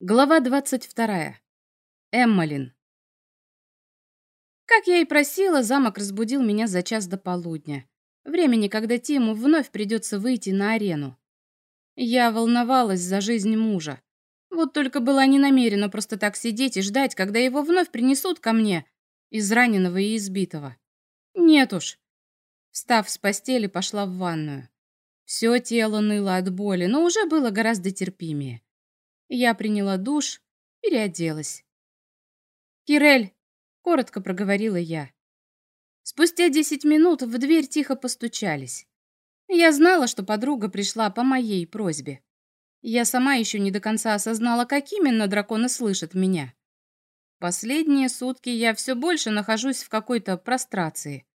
Глава 22. Эммалин. Как я и просила, замок разбудил меня за час до полудня. Времени, когда Тиму вновь придется выйти на арену. Я волновалась за жизнь мужа. Вот только была не намерена просто так сидеть и ждать, когда его вновь принесут ко мне, израненного и избитого. Нет уж. Встав с постели, пошла в ванную. Все тело ныло от боли, но уже было гораздо терпимее. Я приняла душ, переоделась. «Кирель!» — коротко проговорила я. Спустя десять минут в дверь тихо постучались. Я знала, что подруга пришла по моей просьбе. Я сама еще не до конца осознала, как именно драконы слышат меня. Последние сутки я все больше нахожусь в какой-то прострации.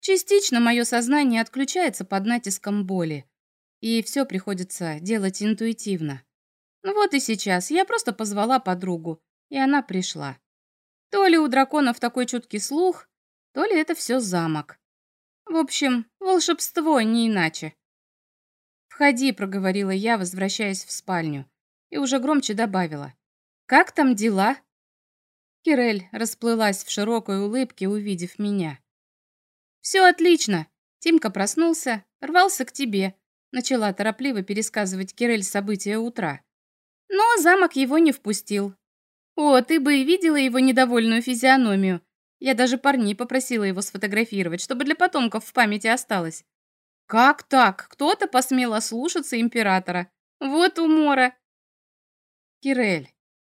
Частично мое сознание отключается под натиском боли, и все приходится делать интуитивно. Ну вот и сейчас я просто позвала подругу, и она пришла. То ли у драконов такой чуткий слух, то ли это все замок. В общем, волшебство, не иначе. «Входи», — проговорила я, возвращаясь в спальню, и уже громче добавила. «Как там дела?» Кирель расплылась в широкой улыбке, увидев меня. «Все отлично!» Тимка проснулся, рвался к тебе. Начала торопливо пересказывать Кирель события утра. Но замок его не впустил. О, ты бы и видела его недовольную физиономию. Я даже парней попросила его сфотографировать, чтобы для потомков в памяти осталось. Как так? Кто-то посмел ослушаться императора. Вот умора. Кирель,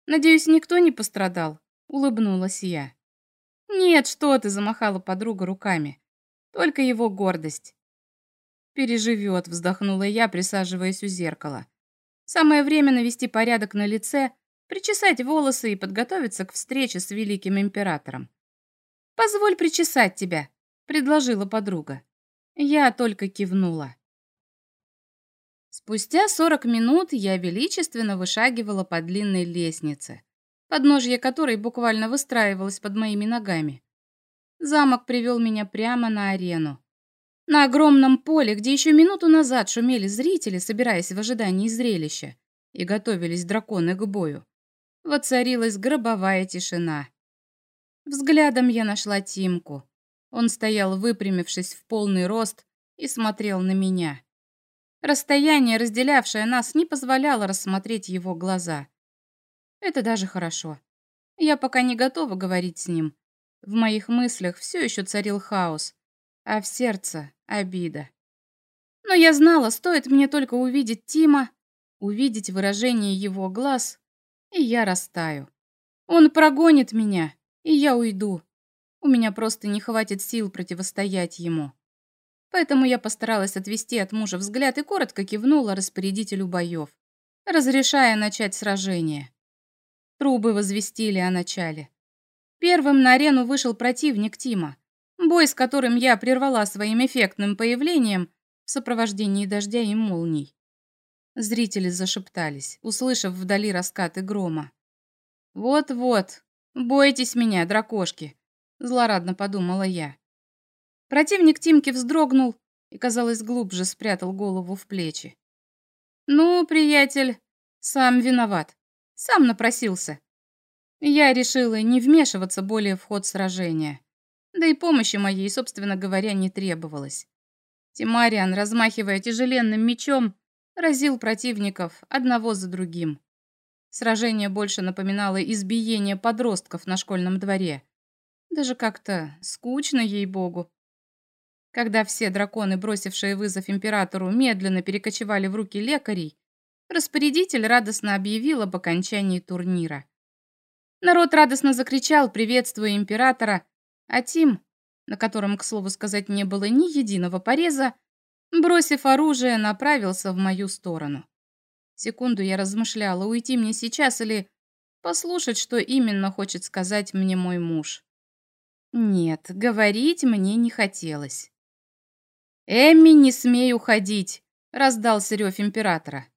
надеюсь, никто не пострадал? Улыбнулась я. Нет, что ты, замахала подруга руками. Только его гордость. Переживет, вздохнула я, присаживаясь у зеркала. Самое время навести порядок на лице, причесать волосы и подготовиться к встрече с великим императором. «Позволь причесать тебя», — предложила подруга. Я только кивнула. Спустя сорок минут я величественно вышагивала по длинной лестнице, подножье которой буквально выстраивалось под моими ногами. Замок привел меня прямо на арену. На огромном поле, где еще минуту назад шумели зрители, собираясь в ожидании зрелища, и готовились драконы к бою, воцарилась гробовая тишина. Взглядом я нашла Тимку. Он стоял, выпрямившись в полный рост, и смотрел на меня. Расстояние, разделявшее нас, не позволяло рассмотреть его глаза. Это даже хорошо. Я пока не готова говорить с ним. В моих мыслях все еще царил хаос, а в сердце обида. Но я знала, стоит мне только увидеть Тима, увидеть выражение его глаз, и я растаю. Он прогонит меня, и я уйду. У меня просто не хватит сил противостоять ему. Поэтому я постаралась отвести от мужа взгляд и коротко кивнула распорядителю боев, разрешая начать сражение. Трубы возвестили о начале. Первым на арену вышел противник Тима. Бой, с которым я прервала своим эффектным появлением в сопровождении дождя и молний. Зрители зашептались, услышав вдали раскаты грома. «Вот-вот, бойтесь меня, дракошки», — злорадно подумала я. Противник Тимки вздрогнул и, казалось, глубже спрятал голову в плечи. «Ну, приятель, сам виноват, сам напросился». Я решила не вмешиваться более в ход сражения. Да и помощи моей, собственно говоря, не требовалось. Тимариан, размахивая тяжеленным мечом, разил противников одного за другим. Сражение больше напоминало избиение подростков на школьном дворе. Даже как-то скучно ей-богу. Когда все драконы, бросившие вызов императору, медленно перекочевали в руки лекарей, распорядитель радостно объявил об окончании турнира. Народ радостно закричал, приветствуя императора, а Тим, на котором, к слову сказать, не было ни единого пореза, бросив оружие, направился в мою сторону. Секунду я размышляла, уйти мне сейчас или послушать, что именно хочет сказать мне мой муж. Нет, говорить мне не хотелось. «Эмми, не смей уходить!» — раздался рев императора.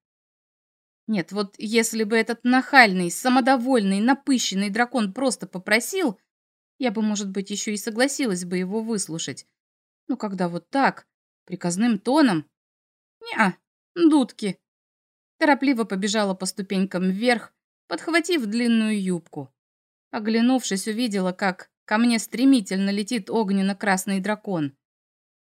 Нет, вот если бы этот нахальный, самодовольный, напыщенный дракон просто попросил, я бы, может быть, еще и согласилась бы его выслушать. Но когда вот так, приказным тоном... Неа, дудки. Торопливо побежала по ступенькам вверх, подхватив длинную юбку. Оглянувшись, увидела, как ко мне стремительно летит огненно-красный дракон.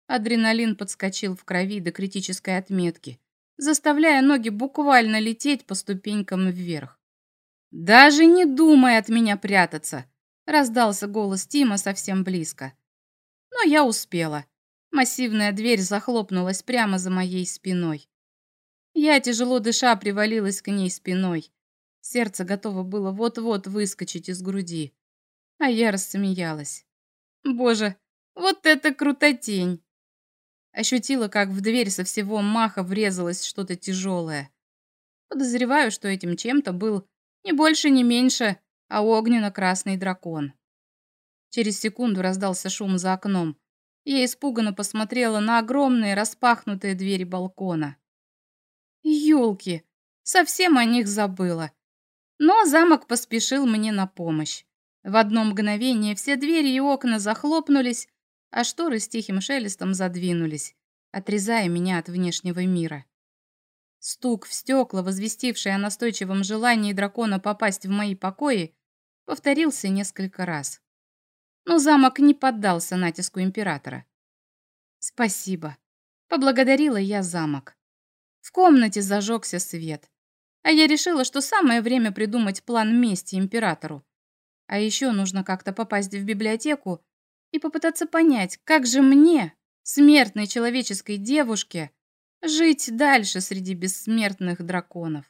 Адреналин подскочил в крови до критической отметки, заставляя ноги буквально лететь по ступенькам вверх. «Даже не думай от меня прятаться!» — раздался голос Тима совсем близко. Но я успела. Массивная дверь захлопнулась прямо за моей спиной. Я, тяжело дыша, привалилась к ней спиной. Сердце готово было вот-вот выскочить из груди. А я рассмеялась. Боже, вот это крутотень! Ощутила, как в дверь со всего маха врезалось что-то тяжелое. Подозреваю, что этим чем-то был не больше, не меньше, а огненно-красный дракон. Через секунду раздался шум за окном. Я испуганно посмотрела на огромные распахнутые двери балкона. Ёлки, совсем о них забыла. Но замок поспешил мне на помощь. В одно мгновение все двери и окна захлопнулись, а шторы с тихим шелестом задвинулись, отрезая меня от внешнего мира. Стук в стекла, возвестивший о настойчивом желании дракона попасть в мои покои, повторился несколько раз. Но замок не поддался натиску императора. «Спасибо», — поблагодарила я замок. В комнате зажегся свет. А я решила, что самое время придумать план мести императору. А еще нужно как-то попасть в библиотеку и попытаться понять, как же мне, смертной человеческой девушке, жить дальше среди бессмертных драконов.